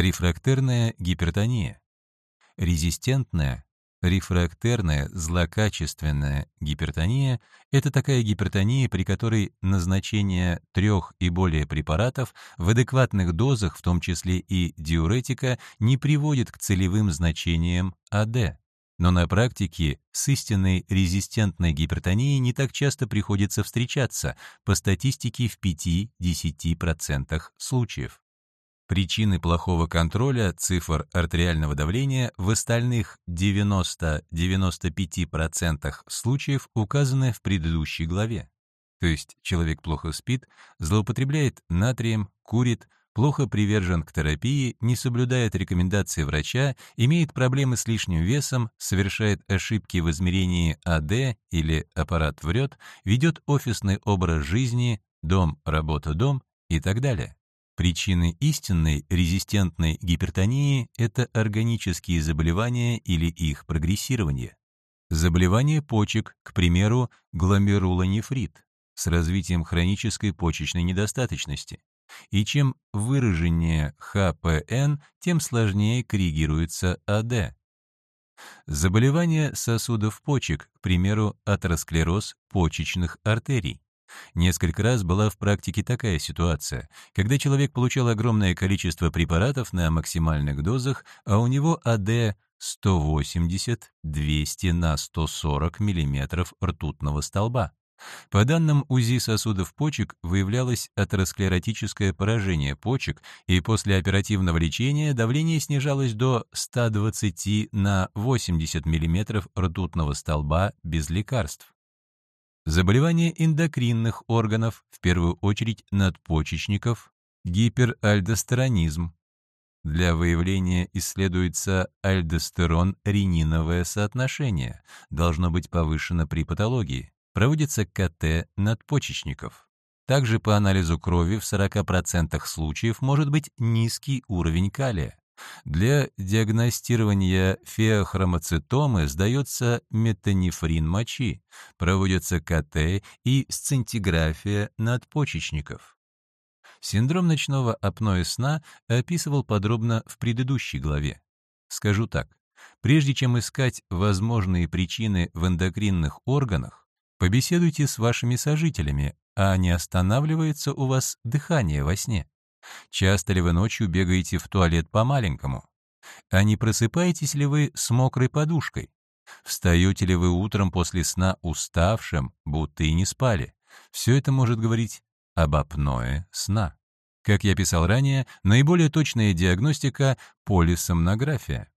Рефрактерная гипертония. Резистентная, рефрактерная, злокачественная гипертония — это такая гипертония, при которой назначение трех и более препаратов в адекватных дозах, в том числе и диуретика, не приводит к целевым значениям АД. Но на практике с истинной резистентной гипертонией не так часто приходится встречаться, по статистике в 5-10% случаев. Причины плохого контроля цифр артериального давления в остальных 90-95% случаев указаны в предыдущей главе. То есть человек плохо спит, злоупотребляет натрием, курит, плохо привержен к терапии, не соблюдает рекомендации врача, имеет проблемы с лишним весом, совершает ошибки в измерении АД или аппарат врет, ведет офисный образ жизни, дом, работа, дом и так далее. Причины истинной резистентной гипертонии – это органические заболевания или их прогрессирование. Заболевание почек, к примеру, гломерулонефрит, с развитием хронической почечной недостаточности. И чем выраженнее ХПН, тем сложнее коррегируется АД. Заболевание сосудов почек, к примеру, атеросклероз почечных артерий. Несколько раз была в практике такая ситуация, когда человек получал огромное количество препаратов на максимальных дозах, а у него АД 180-200 на 140 мм ртутного столба. По данным УЗИ сосудов почек выявлялось атеросклеротическое поражение почек, и после оперативного лечения давление снижалось до 120 на 80 мм ртутного столба без лекарств. Заболевания эндокринных органов, в первую очередь надпочечников, гиперальдостеронизм. Для выявления исследуется альдостерон-рениновое соотношение, должно быть повышено при патологии. Проводится КТ надпочечников. Также по анализу крови в 40% случаев может быть низкий уровень калия. Для диагностирования феохромоцитомы сдается метанефрин мочи, проводится КТ и сцинтиграфия надпочечников. Синдром ночного апноэ сна описывал подробно в предыдущей главе. Скажу так, прежде чем искать возможные причины в эндокринных органах, побеседуйте с вашими сожителями, а не останавливается у вас дыхание во сне. Часто ли вы ночью бегаете в туалет по-маленькому? А не просыпаетесь ли вы с мокрой подушкой? Встаете ли вы утром после сна уставшим, будто и не спали? Все это может говорить об апное сна. Как я писал ранее, наиболее точная диагностика — полисомнография.